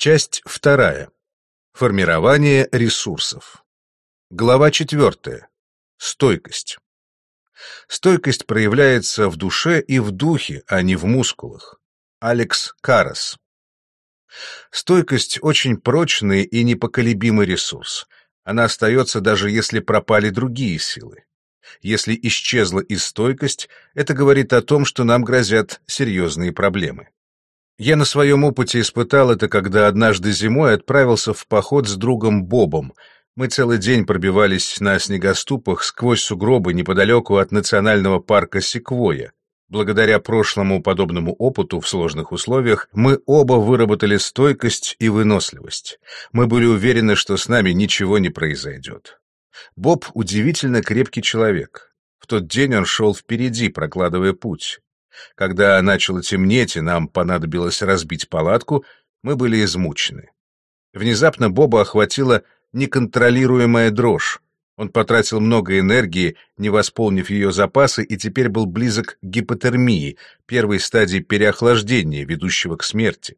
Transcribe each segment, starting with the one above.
Часть вторая. Формирование ресурсов. Глава четвертая. Стойкость. Стойкость проявляется в душе и в духе, а не в мускулах. Алекс Карас. Стойкость – очень прочный и непоколебимый ресурс. Она остается даже если пропали другие силы. Если исчезла и стойкость, это говорит о том, что нам грозят серьезные проблемы. Я на своем опыте испытал это, когда однажды зимой отправился в поход с другом Бобом. Мы целый день пробивались на снегоступах сквозь сугробы неподалеку от национального парка Секвоя. Благодаря прошлому подобному опыту в сложных условиях мы оба выработали стойкость и выносливость. Мы были уверены, что с нами ничего не произойдет. Боб удивительно крепкий человек. В тот день он шел впереди, прокладывая путь. Когда начало темнеть и нам понадобилось разбить палатку, мы были измучены. Внезапно Боба охватила неконтролируемая дрожь. Он потратил много энергии, не восполнив ее запасы, и теперь был близок к гипотермии, первой стадии переохлаждения, ведущего к смерти.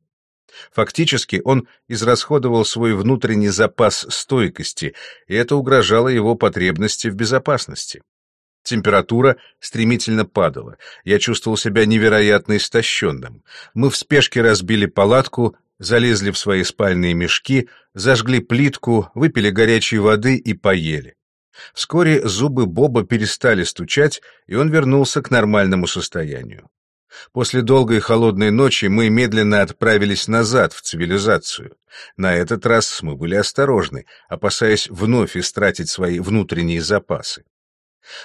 Фактически он израсходовал свой внутренний запас стойкости, и это угрожало его потребности в безопасности. Температура стремительно падала. Я чувствовал себя невероятно истощенным. Мы в спешке разбили палатку, залезли в свои спальные мешки, зажгли плитку, выпили горячей воды и поели. Вскоре зубы Боба перестали стучать, и он вернулся к нормальному состоянию. После долгой холодной ночи мы медленно отправились назад, в цивилизацию. На этот раз мы были осторожны, опасаясь вновь истратить свои внутренние запасы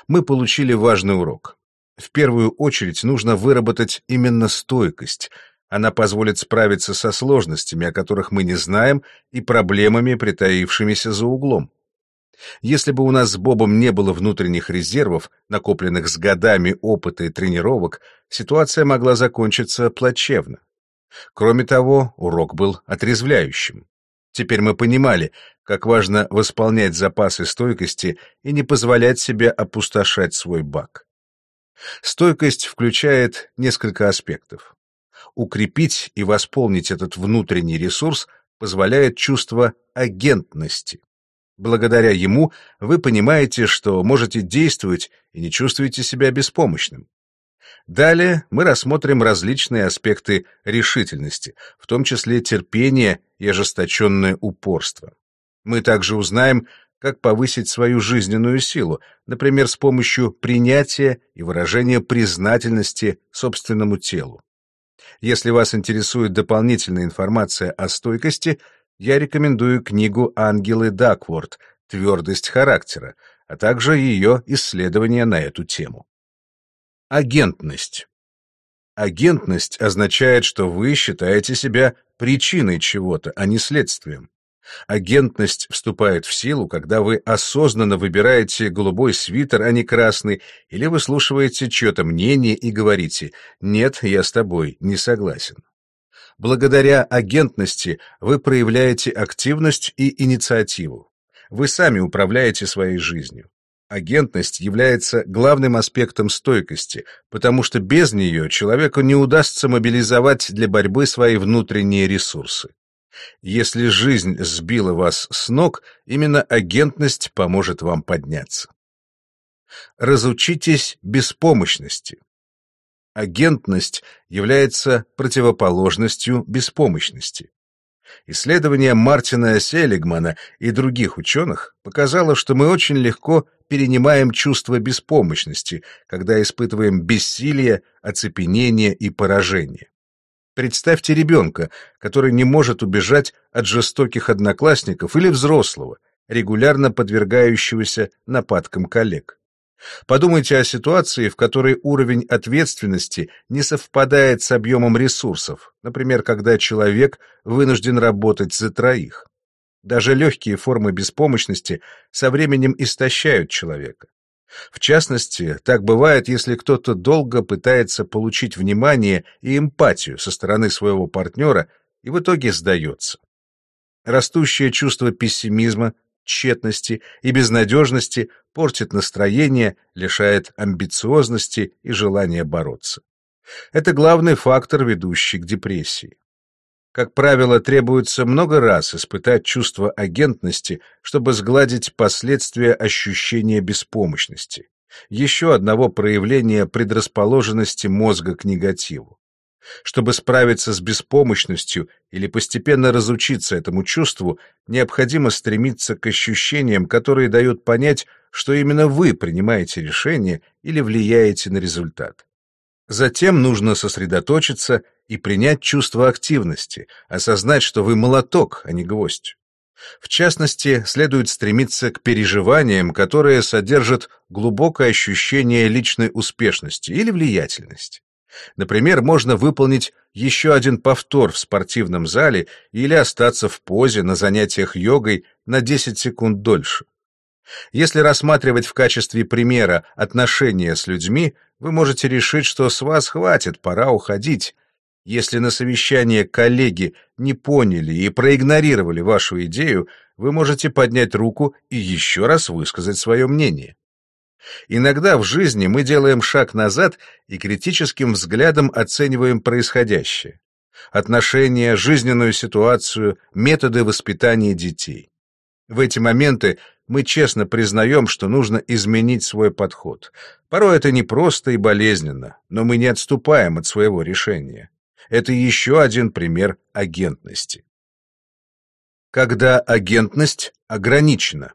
мы получили важный урок. В первую очередь нужно выработать именно стойкость. Она позволит справиться со сложностями, о которых мы не знаем, и проблемами, притаившимися за углом. Если бы у нас с Бобом не было внутренних резервов, накопленных с годами опыта и тренировок, ситуация могла закончиться плачевно. Кроме того, урок был отрезвляющим. Теперь мы понимали, как важно восполнять запасы стойкости и не позволять себе опустошать свой бак. Стойкость включает несколько аспектов. Укрепить и восполнить этот внутренний ресурс позволяет чувство агентности. Благодаря ему вы понимаете, что можете действовать и не чувствуете себя беспомощным. Далее мы рассмотрим различные аспекты решительности, в том числе терпение и ожесточенное упорство. Мы также узнаем, как повысить свою жизненную силу, например, с помощью принятия и выражения признательности собственному телу. Если вас интересует дополнительная информация о стойкости, я рекомендую книгу Ангелы Дакворд «Твердость характера», а также ее исследования на эту тему. Агентность. Агентность означает, что вы считаете себя причиной чего-то, а не следствием. Агентность вступает в силу, когда вы осознанно выбираете голубой свитер, а не красный, или выслушиваете чье-то мнение и говорите «нет, я с тобой не согласен». Благодаря агентности вы проявляете активность и инициативу. Вы сами управляете своей жизнью. Агентность является главным аспектом стойкости, потому что без нее человеку не удастся мобилизовать для борьбы свои внутренние ресурсы. Если жизнь сбила вас с ног, именно агентность поможет вам подняться. Разучитесь беспомощности. Агентность является противоположностью беспомощности. Исследование Мартина Селигмана и других ученых показало, что мы очень легко перенимаем чувство беспомощности, когда испытываем бессилие, оцепенение и поражение. Представьте ребенка, который не может убежать от жестоких одноклассников или взрослого, регулярно подвергающегося нападкам коллег. Подумайте о ситуации, в которой уровень ответственности не совпадает с объемом ресурсов, например, когда человек вынужден работать за троих. Даже легкие формы беспомощности со временем истощают человека. В частности, так бывает, если кто-то долго пытается получить внимание и эмпатию со стороны своего партнера и в итоге сдается. Растущее чувство пессимизма, тщетности и безнадежности портит настроение, лишает амбициозности и желания бороться. Это главный фактор, ведущий к депрессии. Как правило, требуется много раз испытать чувство агентности, чтобы сгладить последствия ощущения беспомощности, еще одного проявления предрасположенности мозга к негативу. Чтобы справиться с беспомощностью или постепенно разучиться этому чувству, необходимо стремиться к ощущениям, которые дают понять, что именно вы принимаете решение или влияете на результат. Затем нужно сосредоточиться и принять чувство активности, осознать, что вы молоток, а не гвоздь. В частности, следует стремиться к переживаниям, которые содержат глубокое ощущение личной успешности или влиятельности. Например, можно выполнить еще один повтор в спортивном зале или остаться в позе на занятиях йогой на 10 секунд дольше. Если рассматривать в качестве примера отношения с людьми, вы можете решить, что с вас хватит, пора уходить. Если на совещании коллеги не поняли и проигнорировали вашу идею, вы можете поднять руку и еще раз высказать свое мнение. Иногда в жизни мы делаем шаг назад и критическим взглядом оцениваем происходящее. Отношения, жизненную ситуацию, методы воспитания детей. В эти моменты мы честно признаем, что нужно изменить свой подход. Порой это непросто и болезненно, но мы не отступаем от своего решения. Это еще один пример агентности. Когда агентность ограничена.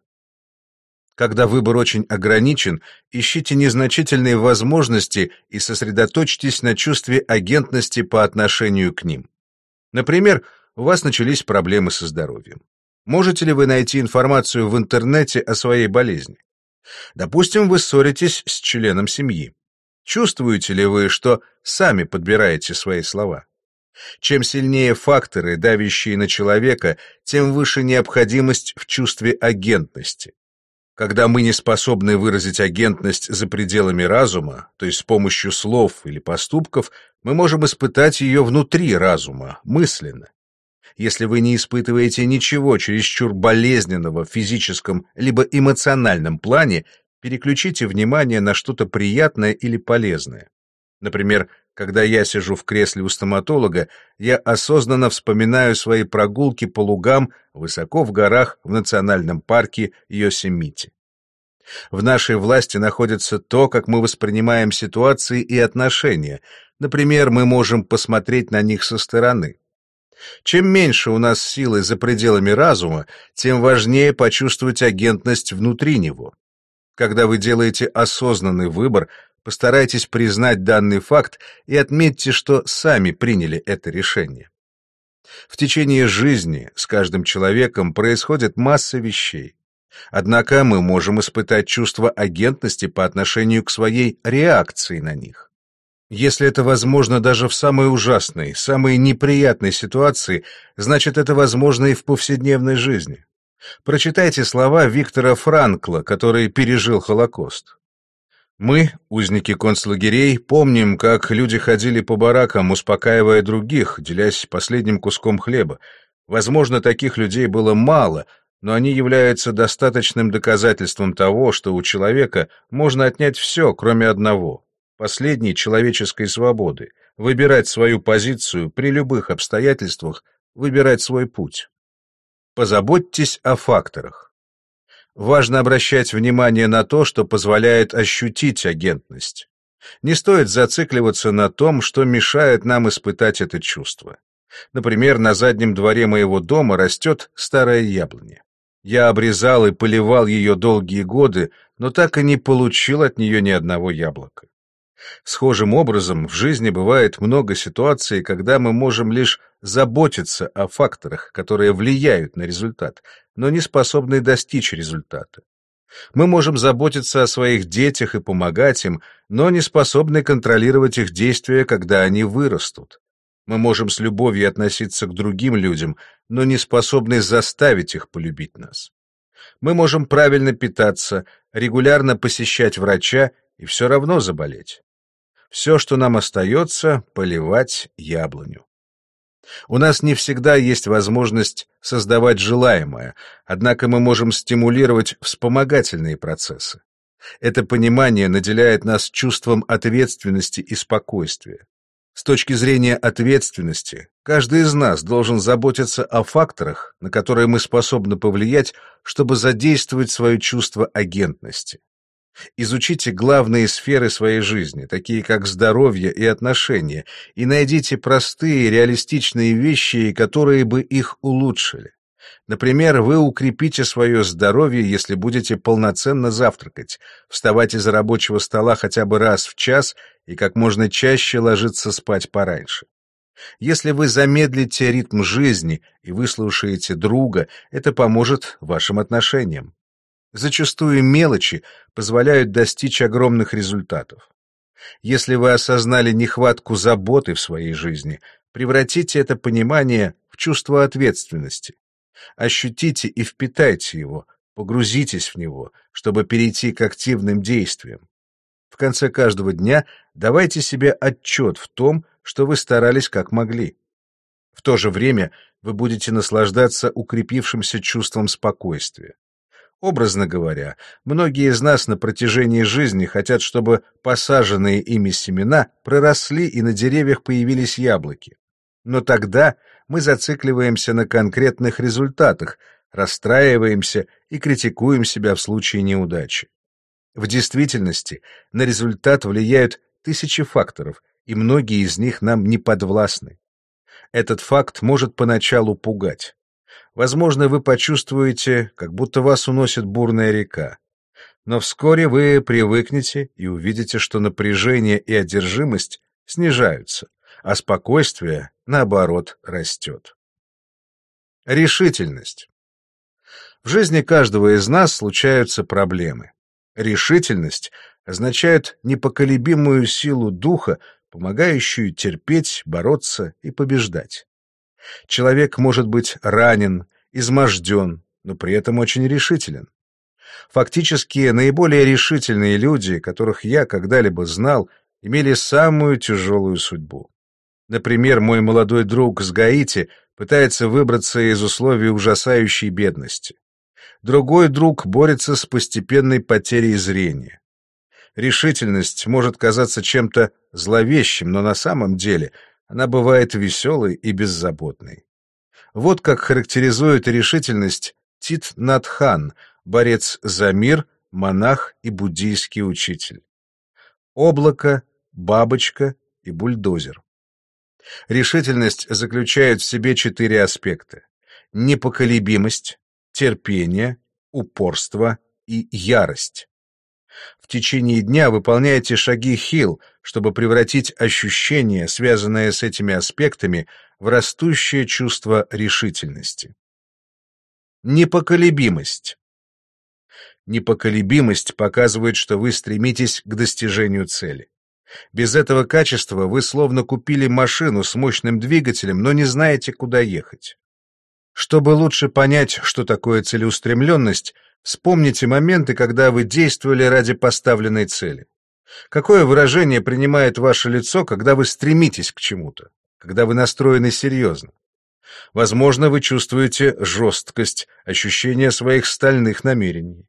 Когда выбор очень ограничен, ищите незначительные возможности и сосредоточьтесь на чувстве агентности по отношению к ним. Например, у вас начались проблемы со здоровьем. Можете ли вы найти информацию в интернете о своей болезни? Допустим, вы ссоритесь с членом семьи. Чувствуете ли вы, что сами подбираете свои слова? Чем сильнее факторы, давящие на человека, тем выше необходимость в чувстве агентности. Когда мы не способны выразить агентность за пределами разума, то есть с помощью слов или поступков, мы можем испытать ее внутри разума, мысленно. Если вы не испытываете ничего чересчур болезненного в физическом либо эмоциональном плане, переключите внимание на что-то приятное или полезное. Например, когда я сижу в кресле у стоматолога, я осознанно вспоминаю свои прогулки по лугам высоко в горах в национальном парке Йосемити. В нашей власти находится то, как мы воспринимаем ситуации и отношения. Например, мы можем посмотреть на них со стороны. Чем меньше у нас силы за пределами разума, тем важнее почувствовать агентность внутри него. Когда вы делаете осознанный выбор, Постарайтесь признать данный факт и отметьте, что сами приняли это решение. В течение жизни с каждым человеком происходит масса вещей. Однако мы можем испытать чувство агентности по отношению к своей реакции на них. Если это возможно даже в самой ужасной, самой неприятной ситуации, значит это возможно и в повседневной жизни. Прочитайте слова Виктора Франкла, который пережил Холокост. Мы, узники концлагерей, помним, как люди ходили по баракам, успокаивая других, делясь последним куском хлеба. Возможно, таких людей было мало, но они являются достаточным доказательством того, что у человека можно отнять все, кроме одного — последней человеческой свободы, выбирать свою позицию при любых обстоятельствах, выбирать свой путь. Позаботьтесь о факторах. Важно обращать внимание на то, что позволяет ощутить агентность. Не стоит зацикливаться на том, что мешает нам испытать это чувство. Например, на заднем дворе моего дома растет старая яблоня. Я обрезал и поливал ее долгие годы, но так и не получил от нее ни одного яблока. Схожим образом в жизни бывает много ситуаций, когда мы можем лишь заботиться о факторах, которые влияют на результат, но не способны достичь результата. Мы можем заботиться о своих детях и помогать им, но не способны контролировать их действия, когда они вырастут. Мы можем с любовью относиться к другим людям, но не способны заставить их полюбить нас. Мы можем правильно питаться, регулярно посещать врача и все равно заболеть. Все, что нам остается, поливать яблоню. У нас не всегда есть возможность создавать желаемое, однако мы можем стимулировать вспомогательные процессы. Это понимание наделяет нас чувством ответственности и спокойствия. С точки зрения ответственности, каждый из нас должен заботиться о факторах, на которые мы способны повлиять, чтобы задействовать свое чувство агентности. Изучите главные сферы своей жизни, такие как здоровье и отношения, и найдите простые реалистичные вещи, которые бы их улучшили. Например, вы укрепите свое здоровье, если будете полноценно завтракать, вставать из рабочего стола хотя бы раз в час и как можно чаще ложиться спать пораньше. Если вы замедлите ритм жизни и выслушаете друга, это поможет вашим отношениям. Зачастую мелочи позволяют достичь огромных результатов. Если вы осознали нехватку заботы в своей жизни, превратите это понимание в чувство ответственности. Ощутите и впитайте его, погрузитесь в него, чтобы перейти к активным действиям. В конце каждого дня давайте себе отчет в том, что вы старались как могли. В то же время вы будете наслаждаться укрепившимся чувством спокойствия. Образно говоря, многие из нас на протяжении жизни хотят, чтобы посаженные ими семена проросли и на деревьях появились яблоки. Но тогда мы зацикливаемся на конкретных результатах, расстраиваемся и критикуем себя в случае неудачи. В действительности на результат влияют тысячи факторов, и многие из них нам не подвластны. Этот факт может поначалу пугать. Возможно, вы почувствуете, как будто вас уносит бурная река. Но вскоре вы привыкнете и увидите, что напряжение и одержимость снижаются, а спокойствие, наоборот, растет. Решительность. В жизни каждого из нас случаются проблемы. Решительность означает непоколебимую силу духа, помогающую терпеть, бороться и побеждать. Человек может быть ранен, изможден, но при этом очень решителен. Фактически, наиболее решительные люди, которых я когда-либо знал, имели самую тяжелую судьбу. Например, мой молодой друг с Гаити пытается выбраться из условий ужасающей бедности. Другой друг борется с постепенной потерей зрения. Решительность может казаться чем-то зловещим, но на самом деле она бывает веселой и беззаботной. Вот как характеризует решительность Тит Надхан, борец за мир, монах и буддийский учитель. Облако, бабочка и бульдозер. Решительность заключает в себе четыре аспекта. Непоколебимость, терпение, упорство и ярость. В течение дня выполняйте шаги хил, чтобы превратить ощущение, связанное с этими аспектами, в растущее чувство решительности. Непоколебимость. Непоколебимость показывает, что вы стремитесь к достижению цели. Без этого качества вы словно купили машину с мощным двигателем, но не знаете, куда ехать. Чтобы лучше понять, что такое целеустремленность, вспомните моменты, когда вы действовали ради поставленной цели. Какое выражение принимает ваше лицо, когда вы стремитесь к чему-то, когда вы настроены серьезно? Возможно, вы чувствуете жесткость, ощущение своих стальных намерений.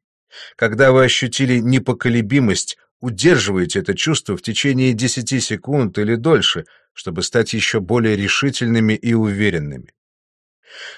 Когда вы ощутили непоколебимость, удерживаете это чувство в течение 10 секунд или дольше, чтобы стать еще более решительными и уверенными.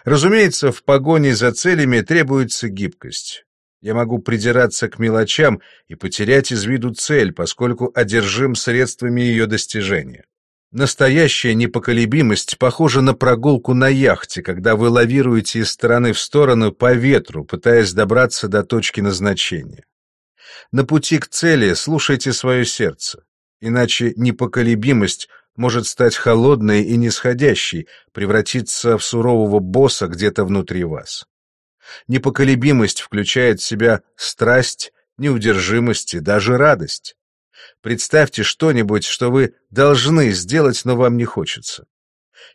Разумеется, в погоне за целями требуется гибкость. Я могу придираться к мелочам и потерять из виду цель, поскольку одержим средствами ее достижения. Настоящая непоколебимость похожа на прогулку на яхте, когда вы лавируете из стороны в сторону по ветру, пытаясь добраться до точки назначения. На пути к цели слушайте свое сердце, иначе непоколебимость может стать холодной и нисходящей, превратиться в сурового босса где-то внутри вас. Непоколебимость включает в себя страсть, неудержимость и даже радость. Представьте что-нибудь, что вы должны сделать, но вам не хочется.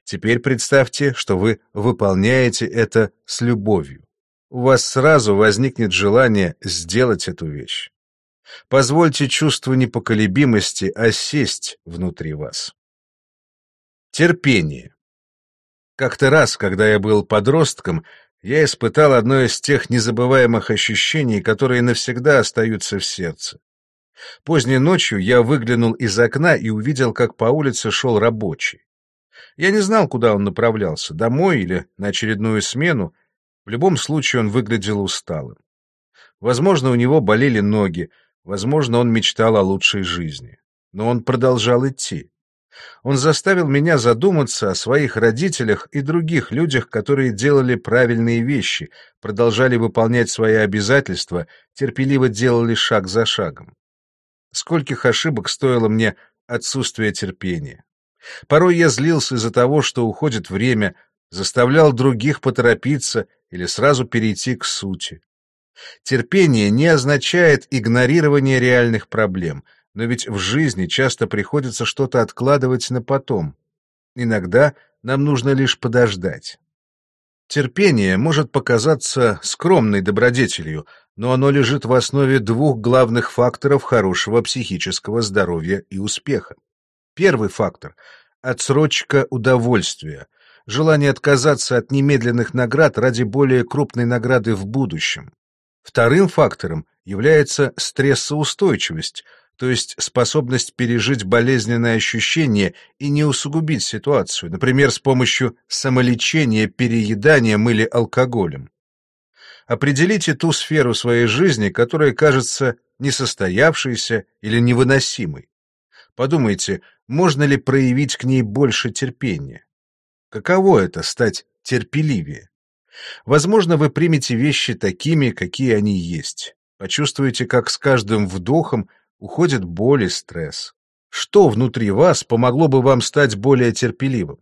Теперь представьте, что вы выполняете это с любовью. У вас сразу возникнет желание сделать эту вещь. Позвольте чувству непоколебимости осесть внутри вас. Терпение. Как-то раз, когда я был подростком, я испытал одно из тех незабываемых ощущений, которые навсегда остаются в сердце. Поздней ночью я выглянул из окна и увидел, как по улице шел рабочий. Я не знал, куда он направлялся, домой или на очередную смену. В любом случае он выглядел усталым. Возможно, у него болели ноги, возможно, он мечтал о лучшей жизни. Но он продолжал идти. Он заставил меня задуматься о своих родителях и других людях, которые делали правильные вещи, продолжали выполнять свои обязательства, терпеливо делали шаг за шагом. Скольких ошибок стоило мне отсутствие терпения. Порой я злился из-за того, что уходит время, заставлял других поторопиться или сразу перейти к сути. Терпение не означает игнорирование реальных проблем, но ведь в жизни часто приходится что-то откладывать на потом. Иногда нам нужно лишь подождать. Терпение может показаться скромной добродетелью, но оно лежит в основе двух главных факторов хорошего психического здоровья и успеха. Первый фактор — отсрочка удовольствия, желание отказаться от немедленных наград ради более крупной награды в будущем. Вторым фактором является стрессоустойчивость, то есть способность пережить болезненное ощущение и не усугубить ситуацию, например, с помощью самолечения перееданием или алкоголем. Определите ту сферу своей жизни, которая кажется несостоявшейся или невыносимой. Подумайте, можно ли проявить к ней больше терпения? Каково это — стать терпеливее? Возможно, вы примете вещи такими, какие они есть. Почувствуете, как с каждым вдохом уходит боль и стресс. Что внутри вас помогло бы вам стать более терпеливым?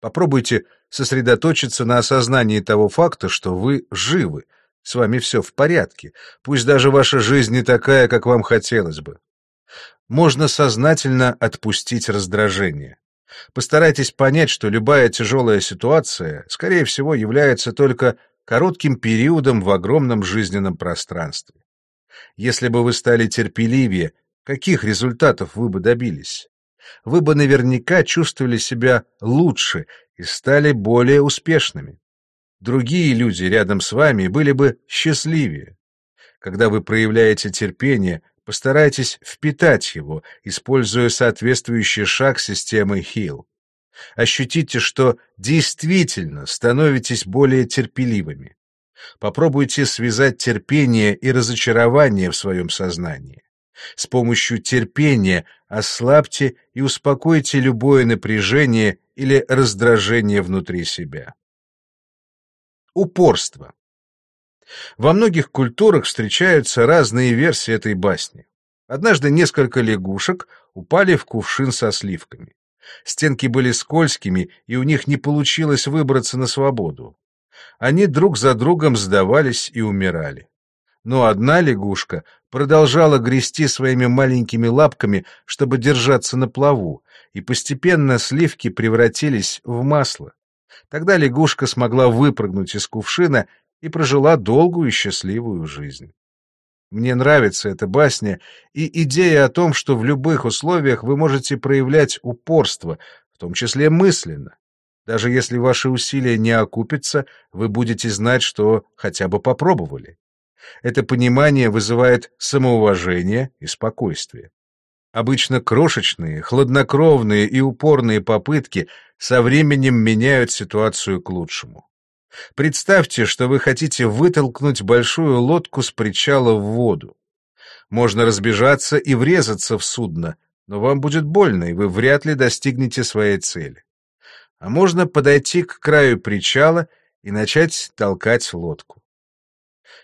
Попробуйте сосредоточиться на осознании того факта, что вы живы, с вами все в порядке, пусть даже ваша жизнь не такая, как вам хотелось бы. Можно сознательно отпустить раздражение. Постарайтесь понять, что любая тяжелая ситуация, скорее всего, является только коротким периодом в огромном жизненном пространстве. Если бы вы стали терпеливее, каких результатов вы бы добились? Вы бы наверняка чувствовали себя лучше и стали более успешными. Другие люди рядом с вами были бы счастливее. Когда вы проявляете терпение, постарайтесь впитать его, используя соответствующий шаг системы HEAL. Ощутите, что действительно становитесь более терпеливыми. Попробуйте связать терпение и разочарование в своем сознании. С помощью терпения ослабьте и успокойте любое напряжение или раздражение внутри себя. Упорство. Во многих культурах встречаются разные версии этой басни. Однажды несколько лягушек упали в кувшин со сливками. Стенки были скользкими, и у них не получилось выбраться на свободу. Они друг за другом сдавались и умирали. Но одна лягушка продолжала грести своими маленькими лапками, чтобы держаться на плаву, и постепенно сливки превратились в масло. Тогда лягушка смогла выпрыгнуть из кувшина и прожила долгую и счастливую жизнь. Мне нравится эта басня и идея о том, что в любых условиях вы можете проявлять упорство, в том числе мысленно. Даже если ваши усилия не окупятся, вы будете знать, что хотя бы попробовали. Это понимание вызывает самоуважение и спокойствие. Обычно крошечные, хладнокровные и упорные попытки со временем меняют ситуацию к лучшему. Представьте, что вы хотите вытолкнуть большую лодку с причала в воду. Можно разбежаться и врезаться в судно, но вам будет больно, и вы вряд ли достигнете своей цели. А можно подойти к краю причала и начать толкать лодку.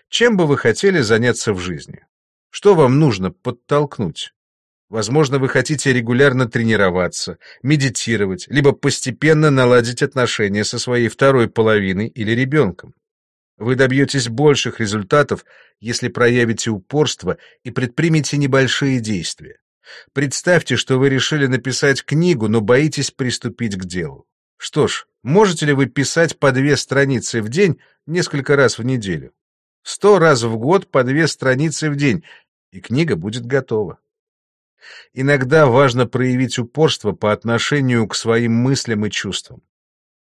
Чем бы вы хотели заняться в жизни? Что вам нужно подтолкнуть? Возможно, вы хотите регулярно тренироваться, медитировать, либо постепенно наладить отношения со своей второй половиной или ребенком. Вы добьетесь больших результатов, если проявите упорство и предпримете небольшие действия. Представьте, что вы решили написать книгу, но боитесь приступить к делу. Что ж, можете ли вы писать по две страницы в день несколько раз в неделю? Сто раз в год по две страницы в день, и книга будет готова. Иногда важно проявить упорство по отношению к своим мыслям и чувствам.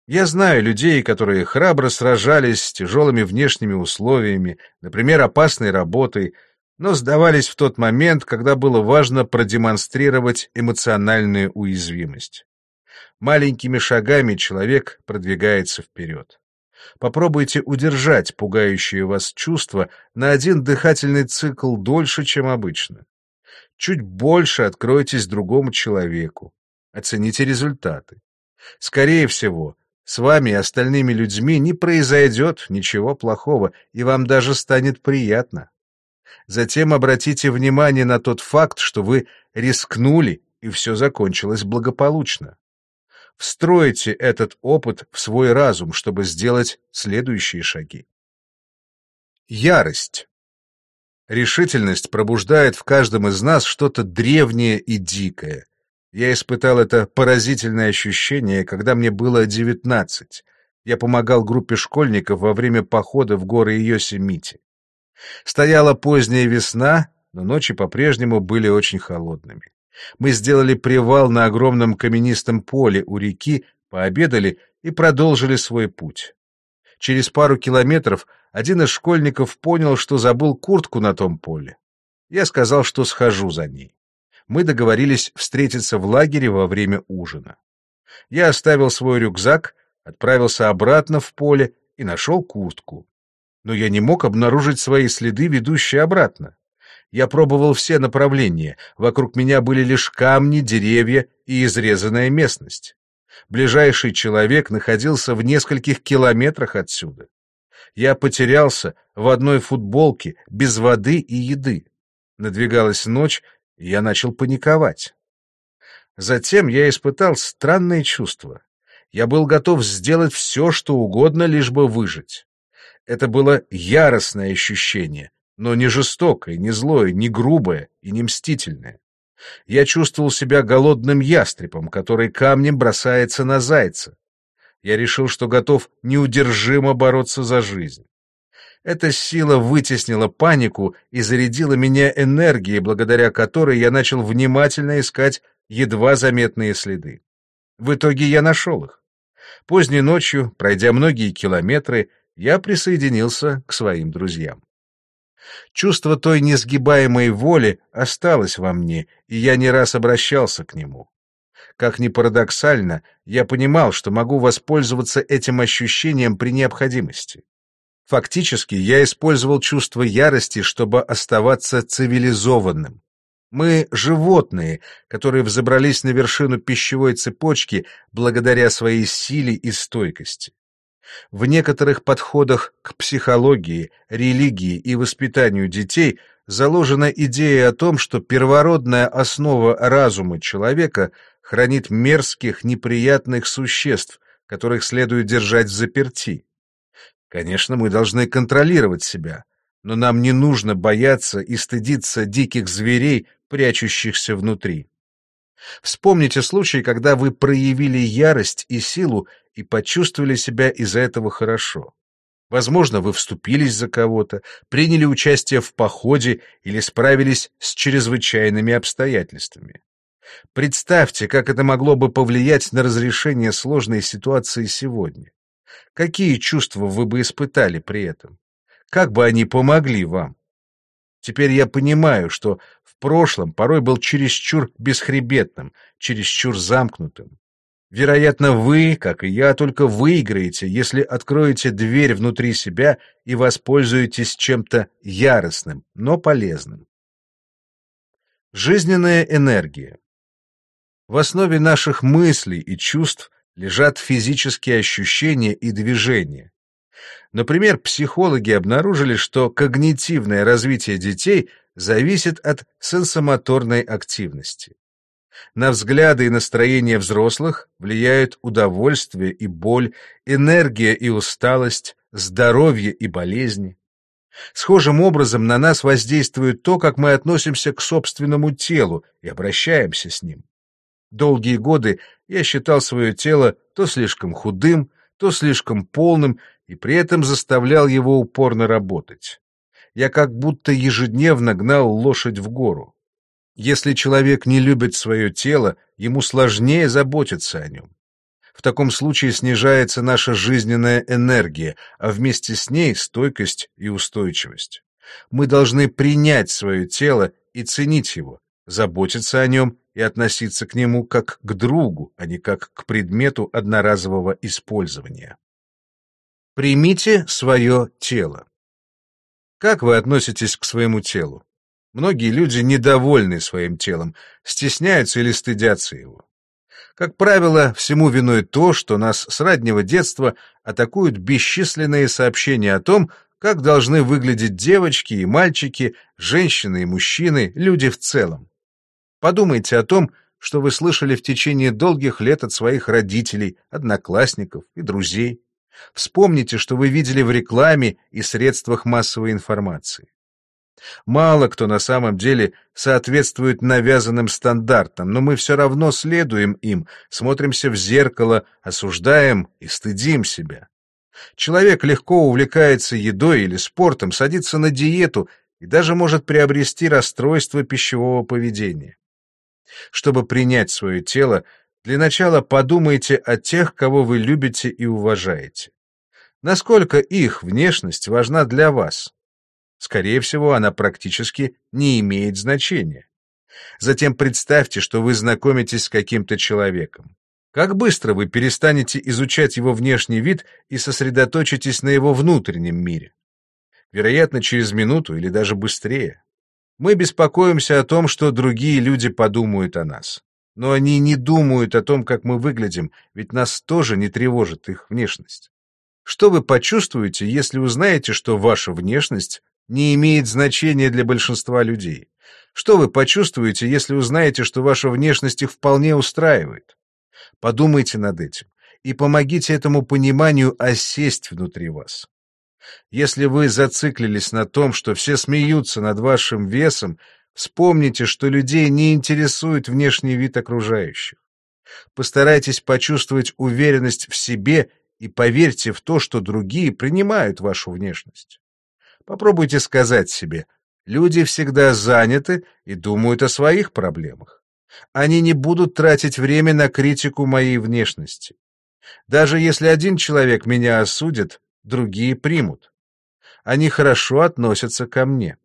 Я знаю людей, которые храбро сражались с тяжелыми внешними условиями, например, опасной работой, но сдавались в тот момент, когда было важно продемонстрировать эмоциональную уязвимость. Маленькими шагами человек продвигается вперед. Попробуйте удержать пугающие вас чувства на один дыхательный цикл дольше, чем обычно. Чуть больше откройтесь другому человеку. Оцените результаты. Скорее всего, с вами и остальными людьми не произойдет ничего плохого, и вам даже станет приятно. Затем обратите внимание на тот факт, что вы рискнули, и все закончилось благополучно. Встройте этот опыт в свой разум, чтобы сделать следующие шаги. Ярость. Решительность пробуждает в каждом из нас что-то древнее и дикое. Я испытал это поразительное ощущение, когда мне было девятнадцать. Я помогал группе школьников во время похода в горы Йосемити. Стояла поздняя весна, но ночи по-прежнему были очень холодными. Мы сделали привал на огромном каменистом поле у реки, пообедали и продолжили свой путь. Через пару километров один из школьников понял, что забыл куртку на том поле. Я сказал, что схожу за ней мы договорились встретиться в лагере во время ужина. Я оставил свой рюкзак, отправился обратно в поле и нашел куртку. Но я не мог обнаружить свои следы, ведущие обратно. Я пробовал все направления, вокруг меня были лишь камни, деревья и изрезанная местность. Ближайший человек находился в нескольких километрах отсюда. Я потерялся в одной футболке, без воды и еды. Надвигалась ночь, я начал паниковать. Затем я испытал странные чувства. Я был готов сделать все, что угодно, лишь бы выжить. Это было яростное ощущение, но не жестокое, не злое, не грубое и не мстительное. Я чувствовал себя голодным ястребом, который камнем бросается на зайца. Я решил, что готов неудержимо бороться за жизнь. Эта сила вытеснила панику и зарядила меня энергией, благодаря которой я начал внимательно искать едва заметные следы. В итоге я нашел их. Поздней ночью, пройдя многие километры, я присоединился к своим друзьям. Чувство той несгибаемой воли осталось во мне, и я не раз обращался к нему. Как ни парадоксально, я понимал, что могу воспользоваться этим ощущением при необходимости. Фактически я использовал чувство ярости, чтобы оставаться цивилизованным. Мы — животные, которые взобрались на вершину пищевой цепочки благодаря своей силе и стойкости. В некоторых подходах к психологии, религии и воспитанию детей заложена идея о том, что первородная основа разума человека хранит мерзких, неприятных существ, которых следует держать в заперти. Конечно, мы должны контролировать себя, но нам не нужно бояться и стыдиться диких зверей, прячущихся внутри. Вспомните случай, когда вы проявили ярость и силу и почувствовали себя из-за этого хорошо. Возможно, вы вступились за кого-то, приняли участие в походе или справились с чрезвычайными обстоятельствами. Представьте, как это могло бы повлиять на разрешение сложной ситуации сегодня. Какие чувства вы бы испытали при этом? Как бы они помогли вам? Теперь я понимаю, что в прошлом порой был чересчур бесхребетным, чересчур замкнутым. Вероятно, вы, как и я, только выиграете, если откроете дверь внутри себя и воспользуетесь чем-то яростным, но полезным. Жизненная энергия. В основе наших мыслей и чувств лежат физические ощущения и движения. Например, психологи обнаружили, что когнитивное развитие детей зависит от сенсомоторной активности. На взгляды и настроение взрослых влияют удовольствие и боль, энергия и усталость, здоровье и болезни. Схожим образом на нас воздействует то, как мы относимся к собственному телу и обращаемся с ним. Долгие годы я считал свое тело то слишком худым, то слишком полным, и при этом заставлял его упорно работать. Я как будто ежедневно гнал лошадь в гору. Если человек не любит свое тело, ему сложнее заботиться о нем. В таком случае снижается наша жизненная энергия, а вместе с ней стойкость и устойчивость. Мы должны принять свое тело и ценить его, заботиться о нем и относиться к нему как к другу, а не как к предмету одноразового использования. Примите свое тело. Как вы относитесь к своему телу? Многие люди недовольны своим телом, стесняются или стыдятся его. Как правило, всему виной то, что нас с раннего детства атакуют бесчисленные сообщения о том, как должны выглядеть девочки и мальчики, женщины и мужчины, люди в целом. Подумайте о том, что вы слышали в течение долгих лет от своих родителей, одноклассников и друзей. Вспомните, что вы видели в рекламе и средствах массовой информации. Мало кто на самом деле соответствует навязанным стандартам, но мы все равно следуем им, смотримся в зеркало, осуждаем и стыдим себя. Человек легко увлекается едой или спортом, садится на диету и даже может приобрести расстройство пищевого поведения. Чтобы принять свое тело, для начала подумайте о тех, кого вы любите и уважаете. Насколько их внешность важна для вас? Скорее всего, она практически не имеет значения. Затем представьте, что вы знакомитесь с каким-то человеком. Как быстро вы перестанете изучать его внешний вид и сосредоточитесь на его внутреннем мире? Вероятно, через минуту или даже быстрее. Мы беспокоимся о том, что другие люди подумают о нас. Но они не думают о том, как мы выглядим, ведь нас тоже не тревожит их внешность. Что вы почувствуете, если узнаете, что ваша внешность не имеет значения для большинства людей? Что вы почувствуете, если узнаете, что ваша внешность их вполне устраивает? Подумайте над этим и помогите этому пониманию осесть внутри вас. Если вы зациклились на том, что все смеются над вашим весом, вспомните, что людей не интересует внешний вид окружающих. Постарайтесь почувствовать уверенность в себе и поверьте в то, что другие принимают вашу внешность. Попробуйте сказать себе, люди всегда заняты и думают о своих проблемах. Они не будут тратить время на критику моей внешности. Даже если один человек меня осудит, другие примут. Они хорошо относятся ко мне.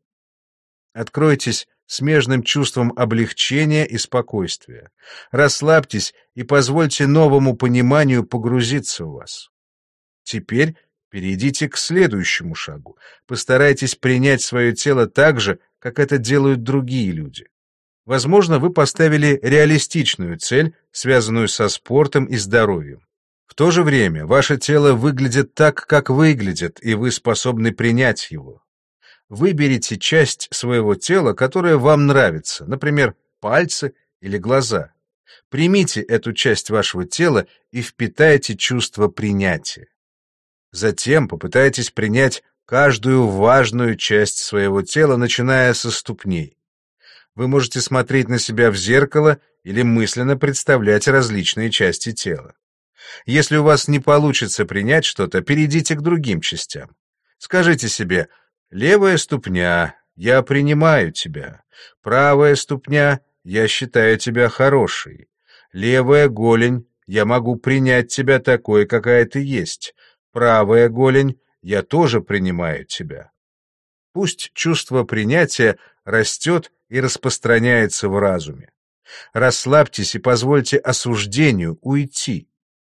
Откройтесь смежным чувством облегчения и спокойствия. Расслабьтесь и позвольте новому пониманию погрузиться в вас. Теперь перейдите к следующему шагу. Постарайтесь принять свое тело так же, как это делают другие люди. Возможно, вы поставили реалистичную цель, связанную со спортом и здоровьем. В то же время ваше тело выглядит так, как выглядит, и вы способны принять его. Выберите часть своего тела, которая вам нравится, например, пальцы или глаза. Примите эту часть вашего тела и впитайте чувство принятия. Затем попытайтесь принять каждую важную часть своего тела, начиная со ступней. Вы можете смотреть на себя в зеркало или мысленно представлять различные части тела. Если у вас не получится принять что-то, перейдите к другим частям. Скажите себе «Левая ступня, я принимаю тебя. Правая ступня, я считаю тебя хорошей. Левая голень, я могу принять тебя такой, какая ты есть. Правая голень, я тоже принимаю тебя». Пусть чувство принятия растет и распространяется в разуме. Расслабьтесь и позвольте осуждению уйти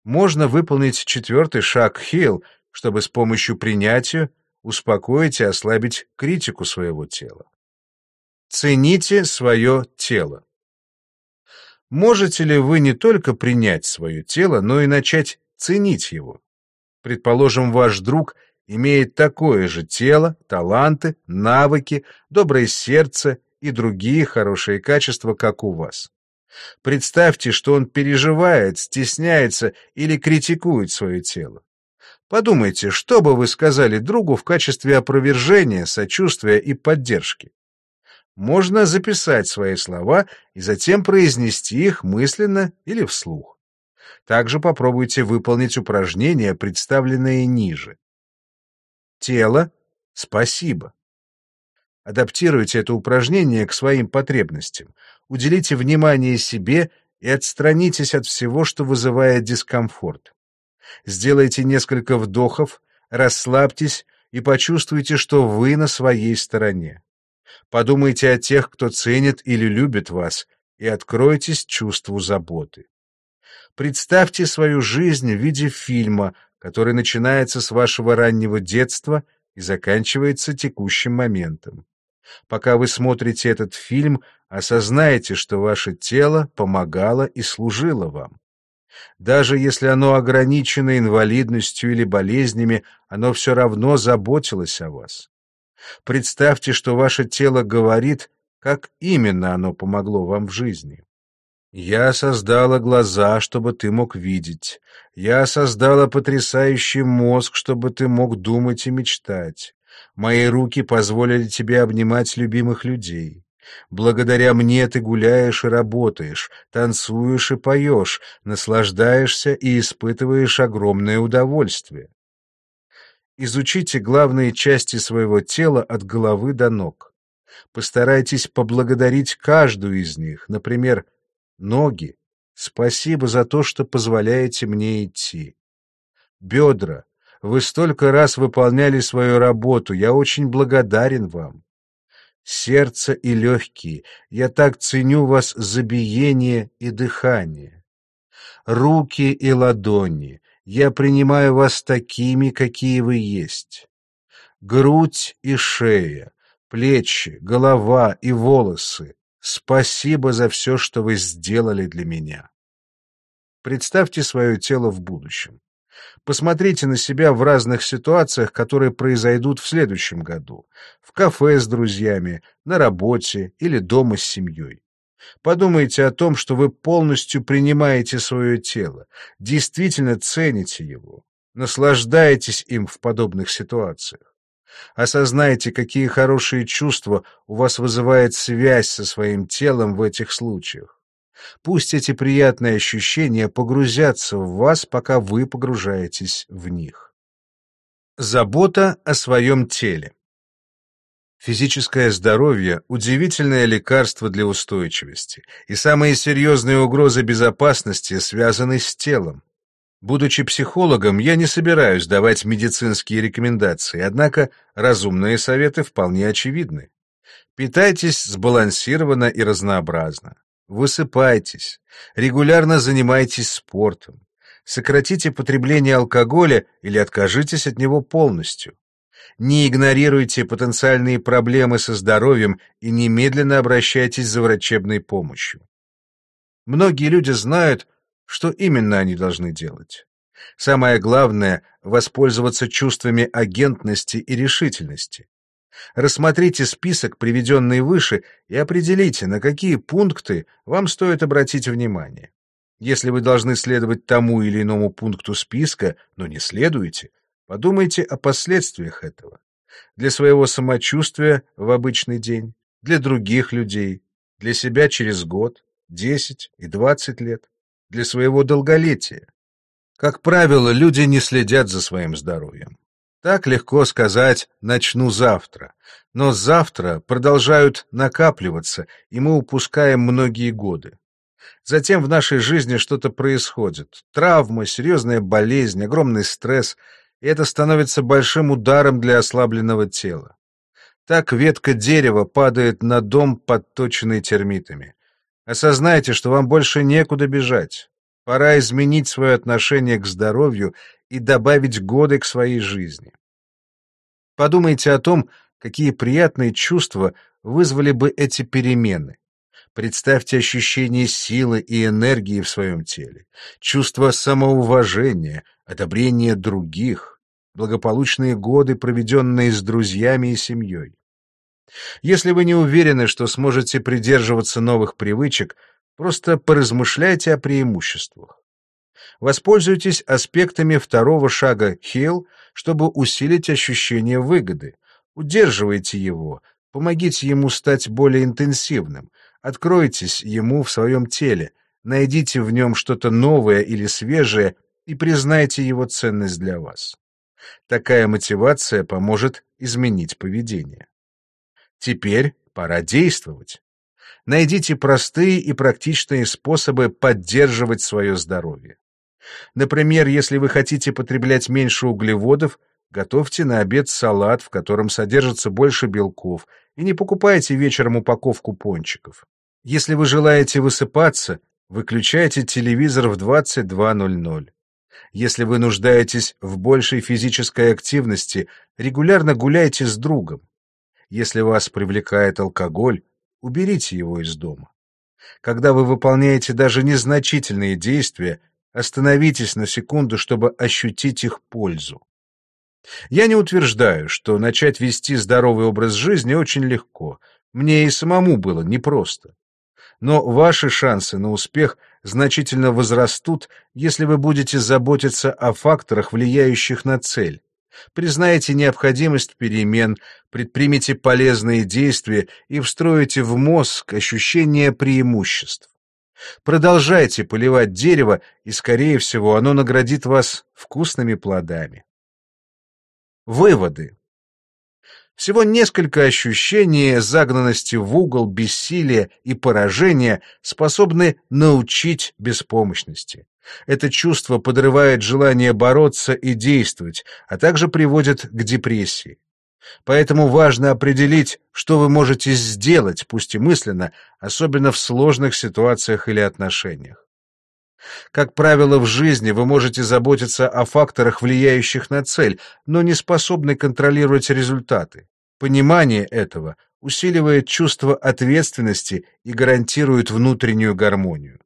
можно выполнить четвертый шаг Хилл, чтобы с помощью принятия успокоить и ослабить критику своего тела. Цените свое тело. Можете ли вы не только принять свое тело, но и начать ценить его? Предположим, ваш друг имеет такое же тело, таланты, навыки, доброе сердце и другие хорошие качества, как у вас. Представьте, что он переживает, стесняется или критикует свое тело. Подумайте, что бы вы сказали другу в качестве опровержения, сочувствия и поддержки. Можно записать свои слова и затем произнести их мысленно или вслух. Также попробуйте выполнить упражнения, представленные ниже. Тело — спасибо. Адаптируйте это упражнение к своим потребностям. Уделите внимание себе и отстранитесь от всего, что вызывает дискомфорт. Сделайте несколько вдохов, расслабьтесь и почувствуйте, что вы на своей стороне. Подумайте о тех, кто ценит или любит вас, и откройтесь чувству заботы. Представьте свою жизнь в виде фильма, который начинается с вашего раннего детства и заканчивается текущим моментом. Пока вы смотрите этот фильм, осознайте, что ваше тело помогало и служило вам. Даже если оно ограничено инвалидностью или болезнями, оно все равно заботилось о вас. Представьте, что ваше тело говорит, как именно оно помогло вам в жизни. Я создала глаза, чтобы ты мог видеть. Я создала потрясающий мозг, чтобы ты мог думать и мечтать. Мои руки позволили тебе обнимать любимых людей. Благодаря мне ты гуляешь и работаешь, танцуешь и поешь, наслаждаешься и испытываешь огромное удовольствие. Изучите главные части своего тела от головы до ног. Постарайтесь поблагодарить каждую из них, например, Ноги, спасибо за то, что позволяете мне идти. Бедра, вы столько раз выполняли свою работу, я очень благодарен вам. Сердце и легкие, я так ценю вас за биение и дыхание. Руки и ладони, я принимаю вас такими, какие вы есть. Грудь и шея, плечи, голова и волосы, Спасибо за все, что вы сделали для меня. Представьте свое тело в будущем. Посмотрите на себя в разных ситуациях, которые произойдут в следующем году. В кафе с друзьями, на работе или дома с семьей. Подумайте о том, что вы полностью принимаете свое тело, действительно цените его, наслаждаетесь им в подобных ситуациях. Осознайте, какие хорошие чувства у вас вызывает связь со своим телом в этих случаях. Пусть эти приятные ощущения погрузятся в вас, пока вы погружаетесь в них. Забота о своем теле. Физическое здоровье – удивительное лекарство для устойчивости, и самые серьезные угрозы безопасности связаны с телом. Будучи психологом, я не собираюсь давать медицинские рекомендации, однако разумные советы вполне очевидны. Питайтесь сбалансированно и разнообразно. Высыпайтесь, регулярно занимайтесь спортом. Сократите потребление алкоголя или откажитесь от него полностью. Не игнорируйте потенциальные проблемы со здоровьем и немедленно обращайтесь за врачебной помощью. Многие люди знают, что именно они должны делать? Самое главное — воспользоваться чувствами агентности и решительности. Рассмотрите список, приведенный выше, и определите, на какие пункты вам стоит обратить внимание. Если вы должны следовать тому или иному пункту списка, но не следуете, подумайте о последствиях этого. Для своего самочувствия в обычный день, для других людей, для себя через год, 10 и 20 лет для своего долголетия. Как правило, люди не следят за своим здоровьем. Так легко сказать «начну завтра», но завтра продолжают накапливаться, и мы упускаем многие годы. Затем в нашей жизни что-то происходит. Травма, серьезная болезнь, огромный стресс, и это становится большим ударом для ослабленного тела. Так ветка дерева падает на дом, подточенный термитами. Осознайте, что вам больше некуда бежать. Пора изменить свое отношение к здоровью и добавить годы к своей жизни. Подумайте о том, какие приятные чувства вызвали бы эти перемены. Представьте ощущение силы и энергии в своем теле, чувство самоуважения, одобрение других, благополучные годы, проведенные с друзьями и семьей. Если вы не уверены, что сможете придерживаться новых привычек, просто поразмышляйте о преимуществах. Воспользуйтесь аспектами второго шага Хилл, чтобы усилить ощущение выгоды. Удерживайте его, помогите ему стать более интенсивным, откройтесь ему в своем теле, найдите в нем что-то новое или свежее и признайте его ценность для вас. Такая мотивация поможет изменить поведение. Теперь пора действовать. Найдите простые и практичные способы поддерживать свое здоровье. Например, если вы хотите потреблять меньше углеводов, готовьте на обед салат, в котором содержится больше белков, и не покупайте вечером упаковку пончиков. Если вы желаете высыпаться, выключайте телевизор в 22.00. Если вы нуждаетесь в большей физической активности, регулярно гуляйте с другом. Если вас привлекает алкоголь, уберите его из дома. Когда вы выполняете даже незначительные действия, остановитесь на секунду, чтобы ощутить их пользу. Я не утверждаю, что начать вести здоровый образ жизни очень легко. Мне и самому было непросто. Но ваши шансы на успех значительно возрастут, если вы будете заботиться о факторах, влияющих на цель. Признаете необходимость перемен, предпримите полезные действия и встроите в мозг ощущение преимуществ. Продолжайте поливать дерево, и, скорее всего, оно наградит вас вкусными плодами. Выводы. Всего несколько ощущений загнанности в угол, бессилия и поражения способны научить беспомощности. Это чувство подрывает желание бороться и действовать, а также приводит к депрессии. Поэтому важно определить, что вы можете сделать, пусть и мысленно, особенно в сложных ситуациях или отношениях. Как правило, в жизни вы можете заботиться о факторах, влияющих на цель, но не способны контролировать результаты. Понимание этого усиливает чувство ответственности и гарантирует внутреннюю гармонию.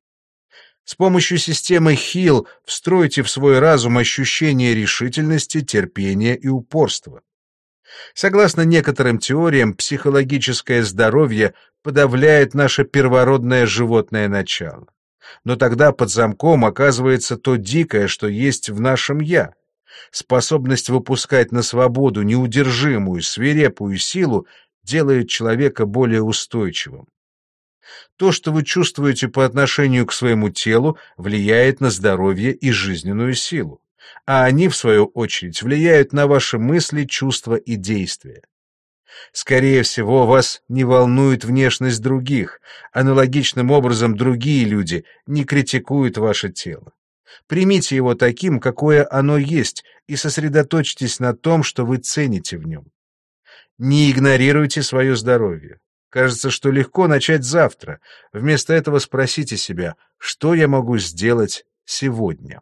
С помощью системы HEAL встройте в свой разум ощущение решительности, терпения и упорства. Согласно некоторым теориям, психологическое здоровье подавляет наше первородное животное начало. Но тогда под замком оказывается то дикое, что есть в нашем «я». Способность выпускать на свободу неудержимую, свирепую силу делает человека более устойчивым. То, что вы чувствуете по отношению к своему телу, влияет на здоровье и жизненную силу, а они, в свою очередь, влияют на ваши мысли, чувства и действия. Скорее всего, вас не волнует внешность других, аналогичным образом другие люди не критикуют ваше тело. Примите его таким, какое оно есть, и сосредоточьтесь на том, что вы цените в нем. Не игнорируйте свое здоровье. Кажется, что легко начать завтра. Вместо этого спросите себя, что я могу сделать сегодня.